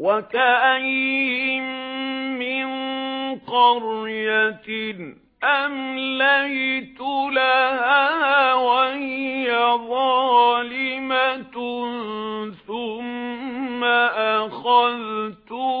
وَكَأَيِّن مِّن قَرْيَةٍ أَمْلَيْتُ لَهَا وَهِيَ ظَالِمَةٌ ثُمَّ أَخَذْتُهَا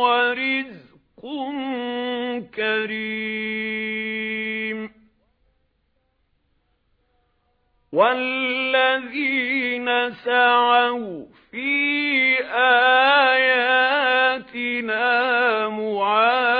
وَرِزْقٌ كَرِيمٌ وَالَّذِينَ سَعَوْا فِي آيَاتِنَا مُعَاجِزِينَ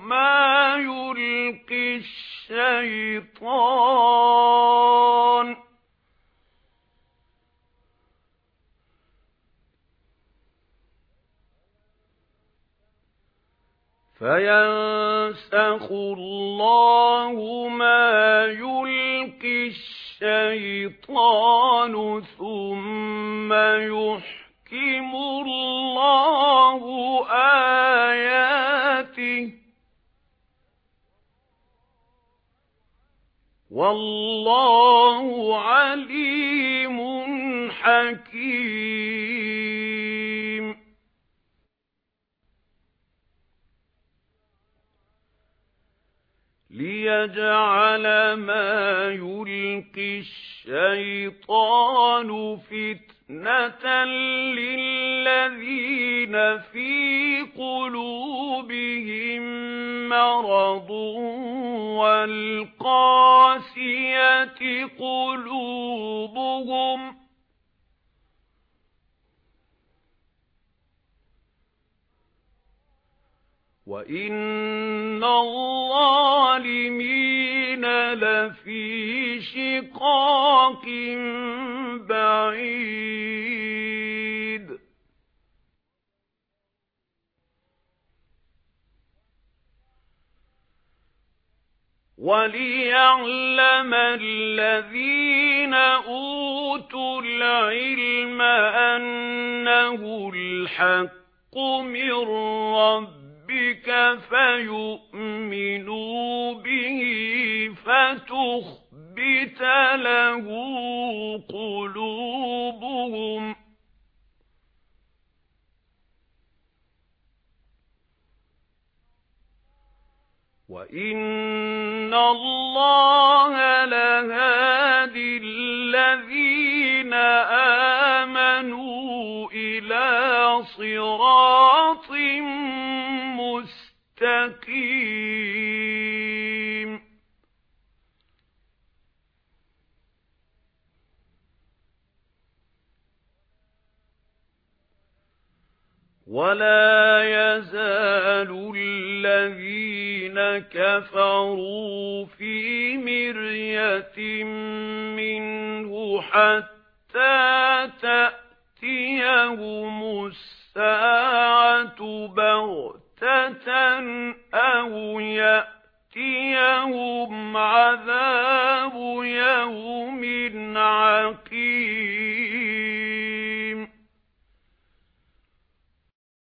فَيَنسَخُ اللَّهُ مَا يُلْقِي الشَّيْطَانُ ثُمَّ يُحْكِمُ اللَّهُ آيَاتِهِ وَاللَّهُ عَلِيمٌ حَكِيمٌ لِيَجْعَلَ مَا يُلْقِي الشَّيْطَانُ فِتْنَةً لِلَّذِينَ فِي قُلُوبِهِم مَّرَضٌ وَالْقَاسِيَةِ قُلُوبُهُمْ وَإِنَّ الظَّالِمِينَ لَفِي شِقَاقٍ بَعِيدٍ وَلِيَعْلَمَ الَّذِينَ أُوتُوا الْعِلْمَ أَنَّهُ الْحَقُّ مِنْ رَبِّكَ فَيُؤْمِنُوا بِهِ فَتُخْبِتَ لَهُ قُلُوبُهُمْ وَإِنَّ اللَّهَ لَهَادِي الَّذِينَ آمَنُوا إِلَى صِرَاطٍ مُسْتَقِيمٍ وَلَا يَزَالُ الَّذِينَ كَفَرُوا فِي مِرْيَةٍ مِنْهُ حَتَّى تَأْتِيَهُمُ السَّاعَةُ بَغْتَةً أَوْ يَأْتِيَهُمْ عَذَابُ